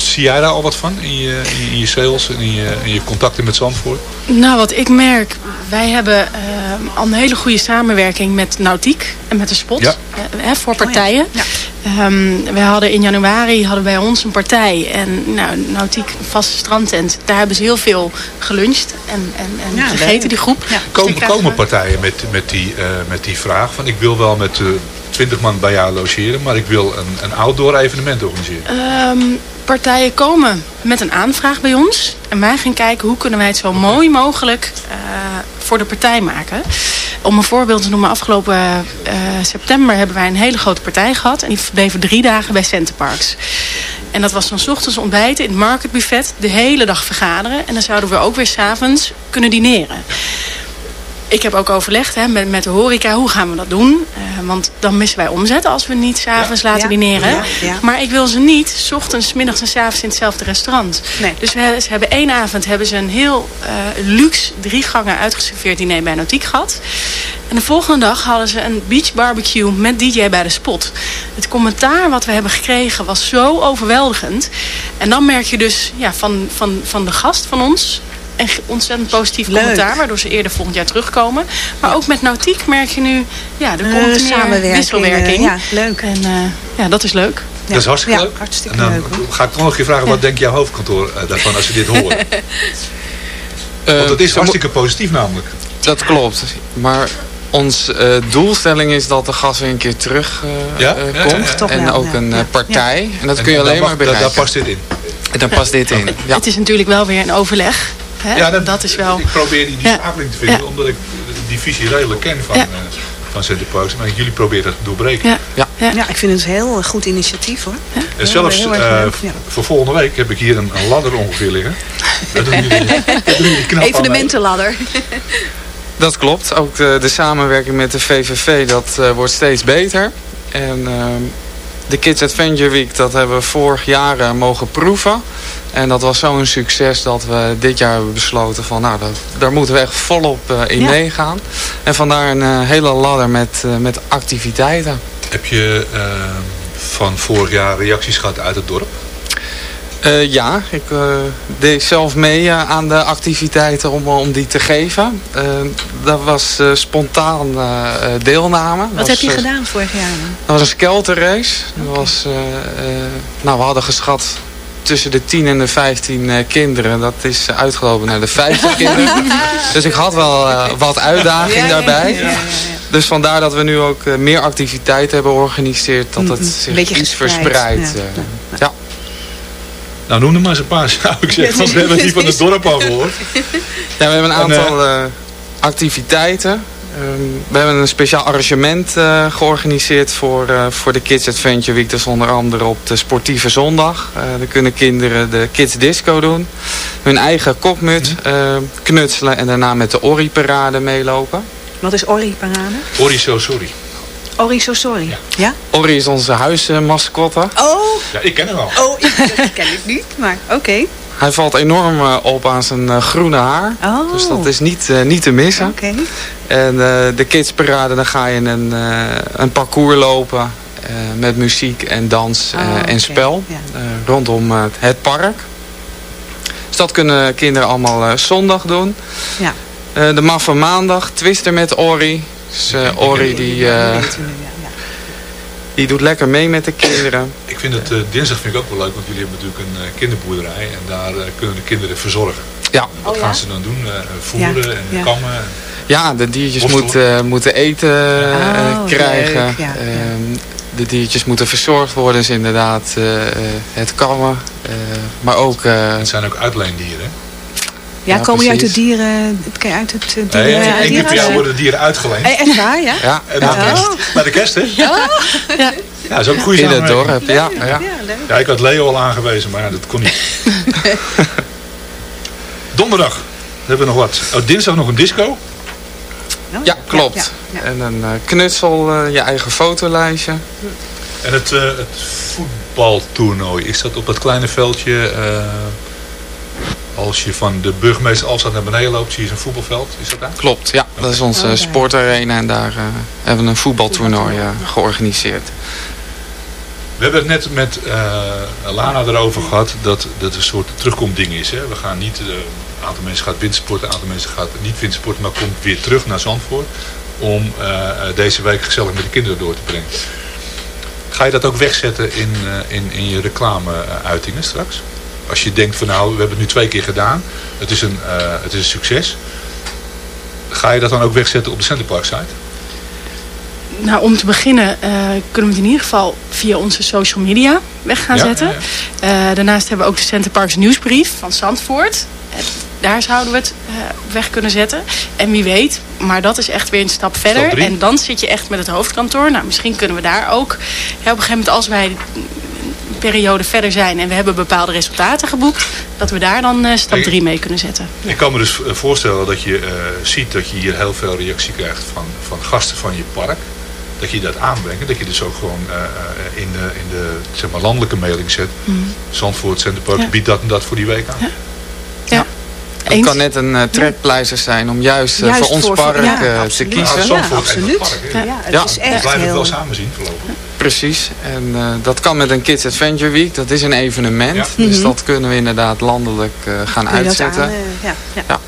Zie jij daar al wat van in je, in je- sales en in je, in je contacten met Zandvoort? Nou, wat ik merk, wij hebben eh, al een hele goede samenwerking met Nautiek en met de Spot. Ja. eh, hè, voor partijen. Ehm, wij hadden in januari hadden bij ons een partij. En nou, Nautiek, een vaste strandtent. Daar hebben ze heel veel geluncht en, en, en Ja, gegeten, die groep. Ja. Komen, komen we- partijen met, met, die, eh, met die vraag van ik wil wel met eh 20 man bij jou logeren, maar ik wil een, een outdoor evenement organiseren. Ehm, partijen komen met een aanvraag bij ons. En wij gaan kijken hoe kunnen wij het zo mooi mogelijk eh, voor de partij maken. Om een voorbeeld te noemen, afgelopen eh, september hebben wij een hele grote partij gehad. En die verbleven drie dagen bij Centerparks. En dat was dan 's ochtends ontbijten in het marketbuffet. De hele dag vergaderen. En dan zouden we ook weer s'avonds kunnen dineren. Ik heb ook overlegd hè, met, met de horeca, hoe gaan we dat doen? Eh, want dan missen wij omzet als we niet s'avonds laten Ja. dineren. Ja, ja. Maar ik wil ze niet, s ochtends, middags en s avonds in hetzelfde restaurant. Nee. Dus we, ze hebben één avond hebben ze een heel eh, luxe drie gangen uitgeserveerd diner bij Nautiek gehad. En de volgende dag hadden ze een beach barbecue met DJ bij de spot. Het commentaar wat we hebben gekregen was zo overweldigend. En dan merk je dus ja, van, van, van de gast van ons een ge- ontzettend positief Leuk. commentaar. Waardoor ze eerder volgend jaar terugkomen. Maar ook met Nautiek merk je nu, ja, er Eh, komt meer samenwerking, wisselwerking. eh, ja, leuk. En eh, ja, dat is leuk. Dat is hartstikke Ja, leuk. hartstikke en dan leuk, hoor. ga ik toch nog een keer vragen, wat denkt jouw hoofdkantoor eh, daarvan als ze dit horen? Eh, Want het is hartstikke positief namelijk. Dat klopt. Maar onze eh, doelstelling is dat de gas weer een keer terug eh, Ja? eh, Ja, komt. ja, ja. Toch en ook een eh, partij. En dat En kun je alleen mag- maar bereiken. Daar past dit in. En daar past dit in. Ja. Het is natuurlijk wel weer een overleg. Hè? Ja, dat, is wel... Ik probeer die, die Ja. schakeling te vinden, Ja. omdat ik die visie redelijk ken van, Ja. eh van Center Parks. Maar jullie proberen dat te doorbreken. Ja. Ja. Ja. Ja, ik vind het een heel goed initiatief hoor. En zelfs eh, ja. voor volgende week heb ik hier een, een ladder ongeveer liggen. Dat doen jullie, dat doen jullie knap aan mee. Evenementenladder. Dat klopt. Ook de, de samenwerking met de VVV, dat eh, wordt steeds beter. En ehm, de Kids Adventure Week, dat hebben we vorig jaar eh, mogen proeven. En dat was zo'n succes dat we dit jaar hebben besloten van, nou, dat, daar moeten we echt volop eh, in Ja. meegaan. En vandaar een eh, hele ladder met, met activiteiten. Heb je eh, van vorig jaar reacties gehad uit het dorp? Eh, ja, ik eh, deed zelf mee eh, aan de activiteiten om, om die te geven. Dat was spontaan deelname. Wat heb je gedaan vorig jaar? Dat was een skelterrace. Dat was, nou, we hadden geschat tussen de 10 en de 15 eh, kinderen. Dat is uitgelopen naar de 50 kinderen. Dus ik had wel wat uitdaging Ja, daarbij. ja, ja. Dus vandaar dat we nu ook meer activiteiten hebben georganiseerd. Dat het Mhm. zich iets verspreidt. ja. Eh. Nou, noem er maar eens een paar, zou ik zeggen. Want we hebben die van het dorp al gehoord. Ja, we hebben een En, aantal eh, activiteiten. Ehm, we hebben een speciaal arrangement eh, georganiseerd voor, eh, voor de Kids Adventure Week. Dat is onder andere op de sportieve zondag. Eh daar kunnen kinderen de Kids Disco doen. Hun eigen kopmut eh, knutselen en daarna met de Ori-parade meelopen. Wat is Orri Parade? Ori so sorry. Ori So Sorry. Ja? Orrie is onze huismascotte. Oh, Ja, ik ken hem wel. oh dat ken ik niet, maar oké. Hij valt enorm eh, op aan zijn eh, groene haar. Oh. Dus dat is niet, eh, niet te missen. Oké. En eh, de kidsparade, dan ga je een, eh, een parcours lopen eh, met muziek en dans eh, Oh, en spel Ja. eh, rondom het park. Dus dat kunnen kinderen allemaal eh, zondag doen. Ja. Eh, de maffe maandag, twister met Ori. Dus eh, Ori die, eh, die doet lekker mee met de kinderen. Ik vind het, eh, dinsdag vind ik ook wel leuk, want jullie hebben natuurlijk een eh, kinderboerderij. En daar eh, kunnen de kinderen verzorgen. Ja. Wat Oh, gaan ja? ze dan doen? Eh, voeren Ja, en ja. kammen? en- Ja, de diertjes moeten, moeten eten Oh, krijgen. leuk, ja, ja. Ehm, de diertjes moeten verzorgd worden. Dus inderdaad eh, eh, het kammen. eh, maar ook... eh, Het zijn ook uitleendieren. Ja, Ja, komen je uit het precies. dieren... Uit het eh, Nee, dieren... keer per jaar worden dieren uitgeleend. Eh, Echt waar, ja? ja, En ja. bij de kerst. Bij de kerst, hè? Ja. ja. Ja, dat is ook een goede in het dorp. Ja, ja. Ja. Ja, ik had Leo al aangewezen, maar ja, dat kon niet. Donderdag hebben we nog wat. Oh, dinsdag nog een disco. ja klopt. Ja, ja. En een eh, knutsel, eh, je eigen fotolijstje. En het, eh, het voetbaltoernooi, is dat op dat kleine veldje... eh, als je van de burgemeester Alstad naar beneden loopt, zie je zo'n voetbalveld. Is dat daar? Klopt, ja. Dat is onze Oh, sportarena en daar eh, hebben we een voetbaltoernooi eh, georganiseerd. We hebben het net met eh, Lana erover gehad dat dat een soort terugkomding is. Hè? We gaan niet, een aantal mensen gaat wintersporten, een aantal mensen gaat niet wintersporten, maar komt weer terug naar Zandvoort om deze week gezellig met de kinderen door te brengen. Ga je dat ook wegzetten in, eh, in, in je reclame-uitingen straks? Als je denkt van nou, we hebben het nu twee keer gedaan, het is een, eh, het is een succes. Ga je dat dan ook wegzetten op de Centerpark site? Nou, om te beginnen eh, kunnen we het in ieder geval via onze social media weg gaan Ja, zetten. ja, Eh, daarnaast hebben we ook de Centerparks nieuwsbrief van Zandvoort. Daar zouden we het op weg kunnen zetten. En wie weet, maar dat is echt weer een stap verder. en dan zit je echt met het hoofdkantoor. Nou, misschien kunnen we daar ook op een gegeven moment als wij periode verder zijn en we hebben bepaalde resultaten geboekt, dat we daar dan eh, stap Hey. 3 mee kunnen zetten. Ik kan me dus eh, voorstellen dat je eh, ziet dat je hier heel veel reactie krijgt van, van gasten van je park. Dat je dat aanbrengt. en Dat je dus ook gewoon eh, eh, in de, in de zeg maar, landelijke mailing zet. Zandvoort Centerpark. Ja. biedt dat en dat voor die week aan. Ja. Het Eens? kan net een trekpleister zijn om juist, Juist voor ons voor- park ja, eh, te kiezen. Ja, absoluut. het. Ja, het Ja. is We echt blijven het wel samen zien voorlopig. Precies. En eh, dat kan met een Kids Adventure Week. Dat is een evenement. Ja. Dus Mhm. dat kunnen we inderdaad landelijk eh, gaan uitzetten. aan, eh, ja, ja.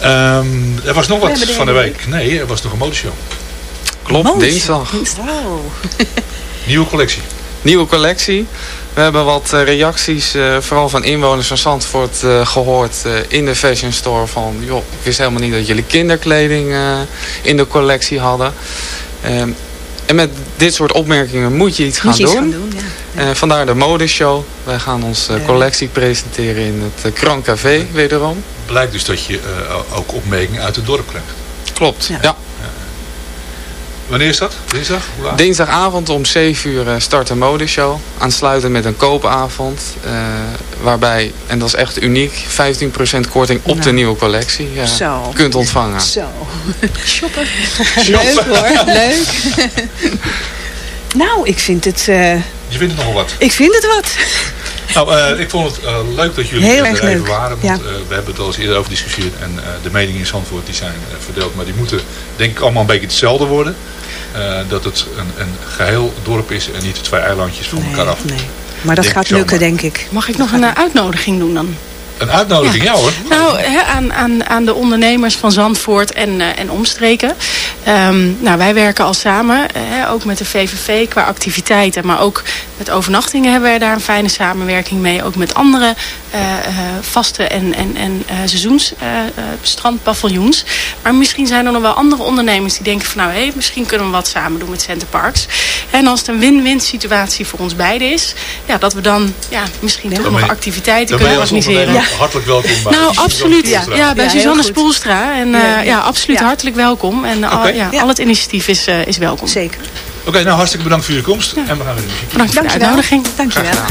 Ehm, er was nog wat van de week. Nee, er was nog een modeshow. Klopt, Mooi. dinsdag. Oh. Nieuwe collectie. Nieuwe collectie. We hebben wat reacties, eh, vooral van inwoners van Zandvoort, eh, gehoord eh, in de fashion store. Van, joh, ik wist helemaal niet dat jullie kinderkleding eh, in de collectie hadden. En met dit soort opmerkingen moet je iets gaan je iets doen. gaan doen, ja. Eh, vandaar de modeshow. Wij gaan onze Ja. collectie presenteren in het eh, Grand Café wederom. Blijkt dus dat je eh, ook opmerkingen uit het dorp krijgt. Klopt, Ja. Wanneer is dat? Dinsdag? Dinsdagavond om 7 uur eh, start de modeshow. Aansluiten met een koopavond. eh, waarbij, en dat is echt uniek, 15% korting op de nieuwe collectie Zo. kunt ontvangen. Zo. Shoppen. Leuk hoor, leuk. nou, ik vind het, eh, Je vindt het nogal wat. ik vind het wat. Nou, eh, ik vond het eh, leuk dat jullie Heel er erg even leuk. waren. Want Ja. eh, we hebben het al eens eerder over gediscussieerd. En eh, de meningen in Zandvoort die zijn eh, verdeeld. Maar die moeten denk ik allemaal een beetje hetzelfde worden. Eh, dat het een, een geheel dorp is en niet twee eilandjes van elkaar af. Nee. Maar dat Denk gaat zomaar. lukken, denk ik. Mag ik nog een eh, uitnodiging doen dan? Een uitnodiging, ja, hoor. Nou, aan, aan, aan de ondernemers van Zandvoort en, eh, en omstreken. Ehm, nou, wij werken al samen, eh, ook met de VVV qua activiteiten. Maar ook met overnachtingen hebben we daar een fijne samenwerking mee. Ook met andere eh, vaste en, en, en eh, seizoens eh, eh, strandpaviljoens. Maar misschien zijn er nog wel andere ondernemers die denken van... nou, hé, misschien kunnen we wat samen doen met Center Parks. En als het een win-win situatie voor ons beiden is... ja, dat we dan ja, misschien toch nog je- activiteiten Dan ben je kunnen als organiseren. ondernemer hartelijk welkom bij Nou, Suzanne absoluut. Ja, bij Ja, Suzanne. Spoelstra. En Ja, ja, ja. ja, absoluut Ja. hartelijk welkom. En al, Oké. ja, Ja. al het initiatief is, eh, is welkom. Zeker. Oké, nou hartstikke bedankt voor jullie komst. En we gaan weer de muziek. Bedankt voor de Dankjewel. uitnodiging. Dankjewel.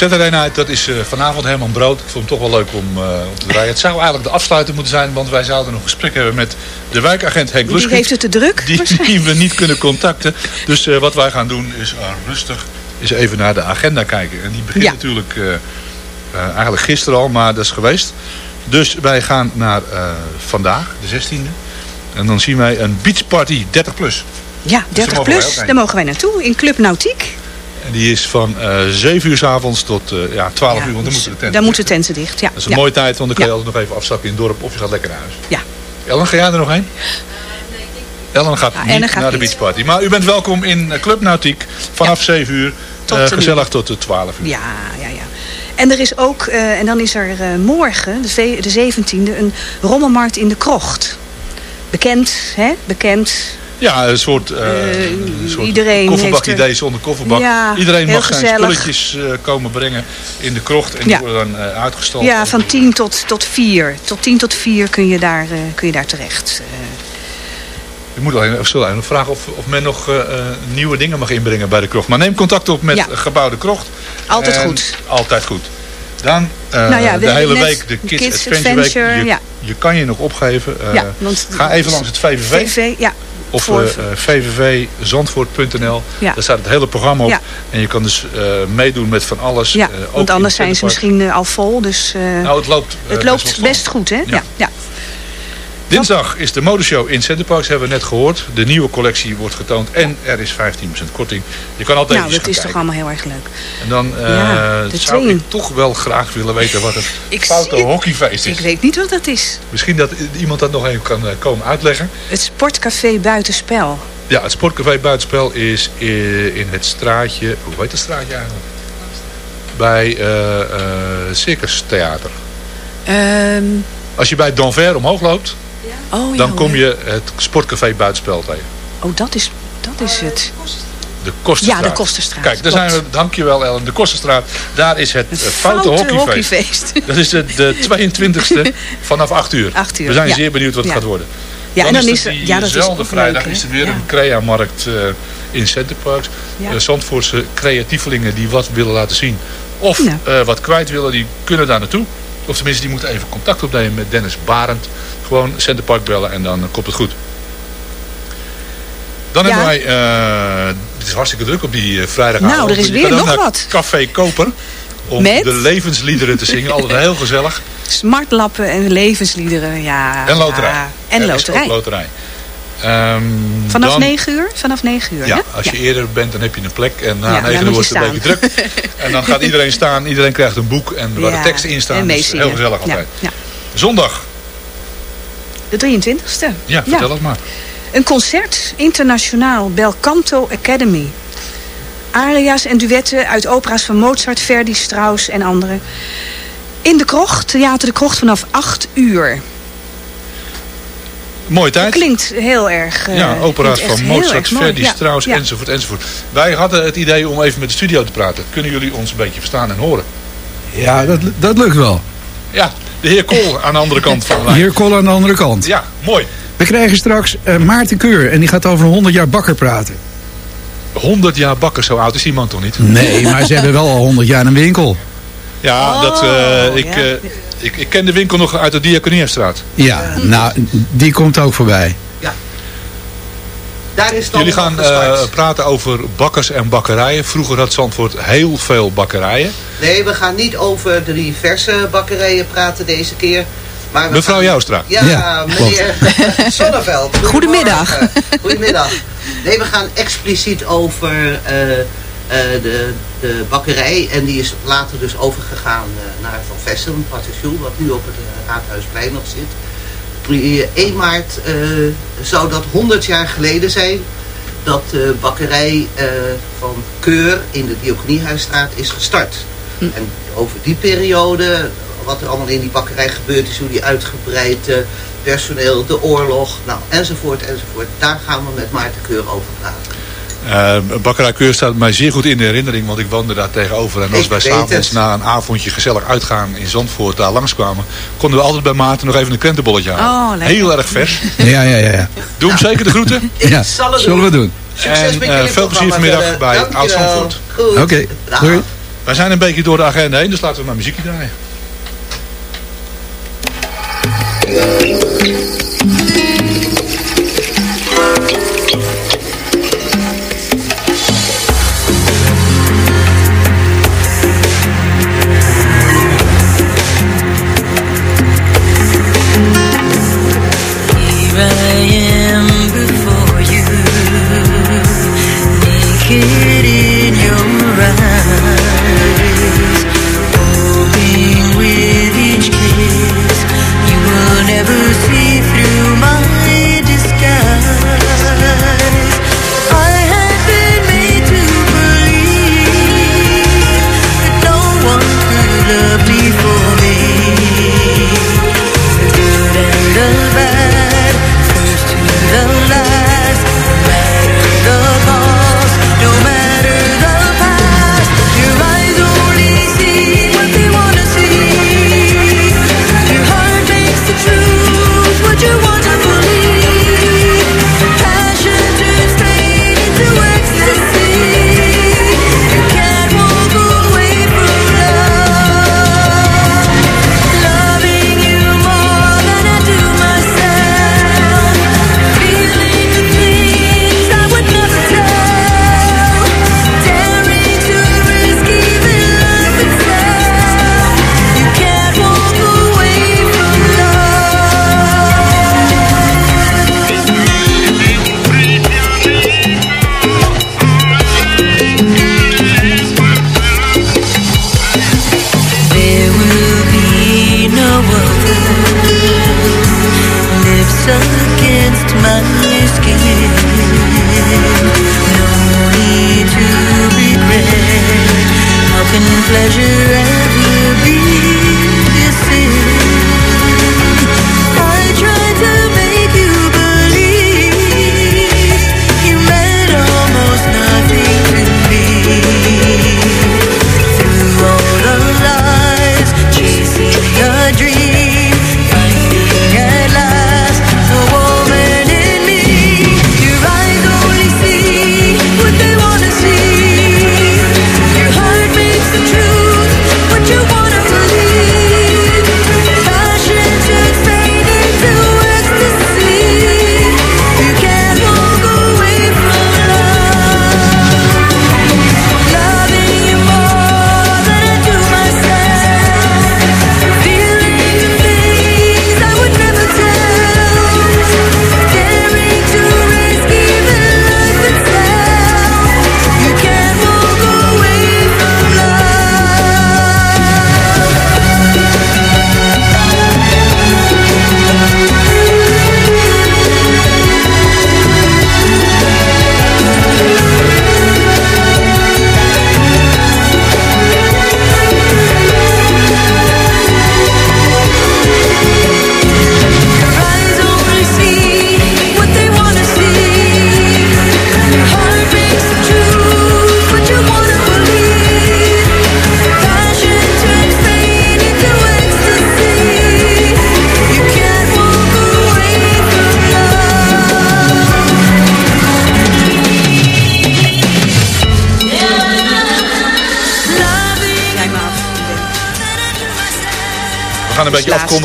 Saturday Night, dat is eh, vanavond Herman Brood. Ik vond het toch wel leuk om, eh, om te draaien. Het zou eigenlijk de afsluiter moeten zijn, want wij zouden nog een gesprek hebben met de wijkagent Henk Die Luske. heeft het te druk. Die, die we niet kunnen contacten. Dus eh, wat wij gaan doen is rustig eens even naar de agenda kijken. En die begint Ja. natuurlijk eigenlijk gisteren al, maar dat is geweest. Dus wij gaan naar vandaag, de 16e. En dan zien wij een beachparty 30 plus. Ja, 30 mogen wij ook plus. Daar mogen wij naartoe. In Club Nautiek. En die is van eh 7 uur s avonds tot eh, ja, 12 uur, want dan moeten de tent. Daar moeten tenten dicht. Ja. Dat is een ja. mooie tijd, want dan kun je Ja. altijd nog even afstappen in het dorp of je gaat lekker naar huis. Ja. Ellen, ga jij er nog heen? Ellen gaat Ja, niet Ellen gaat naar de beachparty. Maar u bent welkom in eh, Club Nautiek vanaf 7 uur. Tot eh, de gezellig tot de 12 uur. Ja, ja, ja. En er is ook, eh, en dan is er eh, morgen, de, de 17e, een rommelmarkt in de Krocht. Bekend, hè? Bekend. Ja, een soort, een soort iedereen kofferbak heeft er- idee zonder kofferbak. Ja, iedereen mag zijn spulletjes eh, komen brengen in de krocht. En die worden dan eh, uitgestald. Ja, van 10 tot, tot 4. Tot 10 tot 4 kun je daar, kun je daar terecht. Ik moet alleen, zullen vragen of, of men nog nieuwe dingen mag inbrengen bij de krocht. Maar neem contact op met Ja. Gebouw de Krocht. Altijd En goed. Altijd goed. Dan Nou ja, de hele week de Kids, Kids Adventure, Adventure, Week. Je, ja. je kan je nog opgeven. Ja, want- ga even langs het VVV. VV, ja. Of Voor- eh, eh, vvvzandvoort.nl. Ja. Daar staat het hele programma op. Ja. En je kan dus eh, meedoen met van alles. ja, want anders zijn ze misschien al vol. Dus, Nou, het loopt, het best loopt wel best, goed, hè? Ja. Dinsdag is de modeshow in Centerparks, hebben we net gehoord. De nieuwe collectie wordt getoond en er is 15% korting. Je kan altijd Nou, dat is toch allemaal heel erg leuk. En dan eh, Ja, zou ik toch wel graag willen weten wat het Ik foute hockeyfeest is. Ik weet niet wat dat is. Misschien dat iemand dat nog even kan eh, komen uitleggen. Het Sportcafé Buitenspel. Ja, het Sportcafé Buitenspel is i- in het straatje... Hoe heet het straatje eigenlijk? Bij eh eh Circus Theater. Ehm, Als je bij Danver omhoog loopt, oh, dan kom je het Sportcafé Buitenspel tegen. Oh, dat is, dat is het. De Kosterstraat. Ja, de Kosterstraat, Kijk, daar zijn we, dankjewel Ellen, de Kosterstraat. Daar is het, eh, foute, foute hockeyfeest. hockeyfeest. Dat is de, de 22e vanaf 8 uur. 8 uur, We zijn ja. zeer benieuwd wat het gaat worden. Ja, en dan is er ja, dat is diezelfde vrijdag leuk, is er weer Ja. een Crea-markt eh, in Centerparks. Ja. Eh, Zandvoortse creatievelingen die wat willen laten zien. Of Ja. wat kwijt willen, die kunnen daar naartoe. Of tenminste, die moeten even contact opnemen met Dennis Barend. Gewoon Centerpark bellen en dan eh, komt het goed. Dan Ja. hebben wij, eh, het is hartstikke druk op die eh, vrijdagavond. Nou, er is weer nog wat. Café Koper. Om Met? de levensliederen te zingen. Altijd heel gezellig. Smartlappen en levensliederen, ja. En loterij. ja. En Er loterij. Ehm, Vanaf dan- 9 uur? Vanaf 9 uur, Ja, hè? als je eerder bent, dan heb je een plek. En na Ja, 9 dan uur wordt het een beetje druk. En dan gaat iedereen staan. Iedereen krijgt een boek. En waar de teksten in staan. en Dus heel gezellig altijd. ja. Zondag. De 23ste. Ja, vertel het maar. Een concert, internationaal, Belcanto Academy. Aria's en duetten uit opera's van Mozart, Verdi, Strauss en anderen. In de krocht, Theater de Krocht, vanaf 8 uur. Mooie Dat tijd. klinkt heel erg... eh, Ja, opera's van Mozart. Verdi, Ja, Strauss, ja. enzovoort, enzovoort. Wij hadden het idee om even met de studio te praten. Kunnen jullie ons een beetje verstaan en horen? Ja, dat, dat lukt wel. Ja, de heer Kool aan de andere kant van de lijn. Hier Col aan de andere kant. Ja, mooi. We krijgen straks eh, Maarten Keur en die gaat over 100 jaar bakker praten. 100 jaar bakker, zo oud is die man toch niet? Nee, maar ze hebben wel al 100 jaar een winkel. Ja, dat, eh, ik, ja. eh, ik, ik ken de winkel nog uit de Diakoniestraat. Ja, nou, die komt ook voorbij. Daar is dan Jullie gaan eh, praten over bakkers en bakkerijen. Vroeger had Zandvoort heel veel bakkerijen. Nee, we gaan niet over de diverse bakkerijen praten deze keer. Maar we Mevrouw gaan- Joustra. Ja, Ja, meneer Sonneveld. Goedemiddag. Goedemorgen. Goedemiddag. Nee, we gaan expliciet over eh, eh, de, de bakkerij. En die is later dus overgegaan eh, naar Van Vessen, een patisserie, wat nu op het Raadhuisplein nog zit. Die, eh, 1 maart eh, zou dat 100 jaar geleden zijn dat de bakkerij eh, van Keur in de Diakoniehuisstraat is gestart. En over die periode, wat er allemaal in die bakkerij gebeurd is, hoe die uitgebreid, personeel, de oorlog, nou, enzovoort, enzovoort. Daar gaan we met Maarten Keur over praten. Eh bakkerij Keur staat mij zeer goed in de herinnering, want ik woonde daar tegenover. En als Ik wij s'avonds na een avondje gezellig uitgaan in Zandvoort daar langskwamen, konden we altijd bij Maarten nog even een krentenbolletje halen. Oh. Heel erg vers. Ja, ja, ja. ja. Doe hem zeker de groeten. ja. zal het Zullen we doen. Succes En met eh, veel plezier vanmiddag verder. bij Dankjewel. Oud Zandvoort. Goed. Oké, Dag. doei. Wij zijn een beetje door de agenda heen, dus laten we maar muziekje draaien. Am before you, naked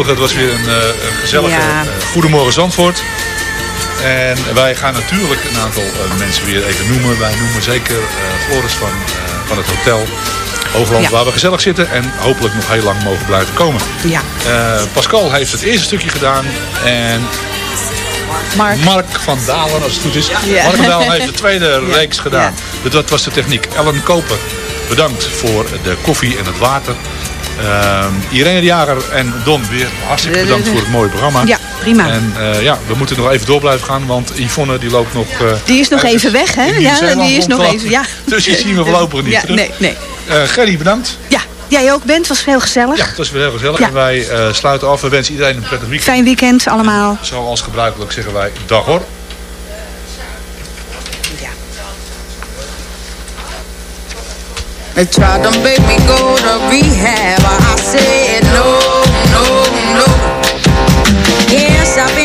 Het was weer een, eh, een gezellige Ja. eh, Goedemorgen Zandvoort. En wij gaan natuurlijk een aantal eh, mensen weer even noemen. Wij noemen zeker Floris van, van het Hotel Hoogland, Ja. waar we gezellig zitten. En hopelijk nog heel lang mogen blijven komen. Ja. Pascal heeft het eerste stukje gedaan. En Mark, van Dalen, als het goed is. Ja. Mark van Dalen heeft de tweede reeks gedaan. Dus dat was de techniek. Ellen Koper, bedankt voor de koffie en het water. Ehm, Irene de Jager en Don weer hartstikke bedankt voor het mooie programma. Ja, prima. En eh, ja, we moeten nog even door blijven gaan, want Yvonne die loopt nog... eh, Die is nog even weg, hè? Ja, die is nog even. Ja. Dus die zien we voorlopig niet Ja, terug. nee, nee. Eh, Gerry, bedankt. Ja, jij ook bent. was heel gezellig. Ja, het was weer heel gezellig. Ja. En wij sluiten af. We wensen iedereen een prettig weekend. Fijn weekend allemaal. Zoals gebruikelijk zeggen wij dag hoor. They tried to make me go to rehab. I said no, no, no. Yes, I've been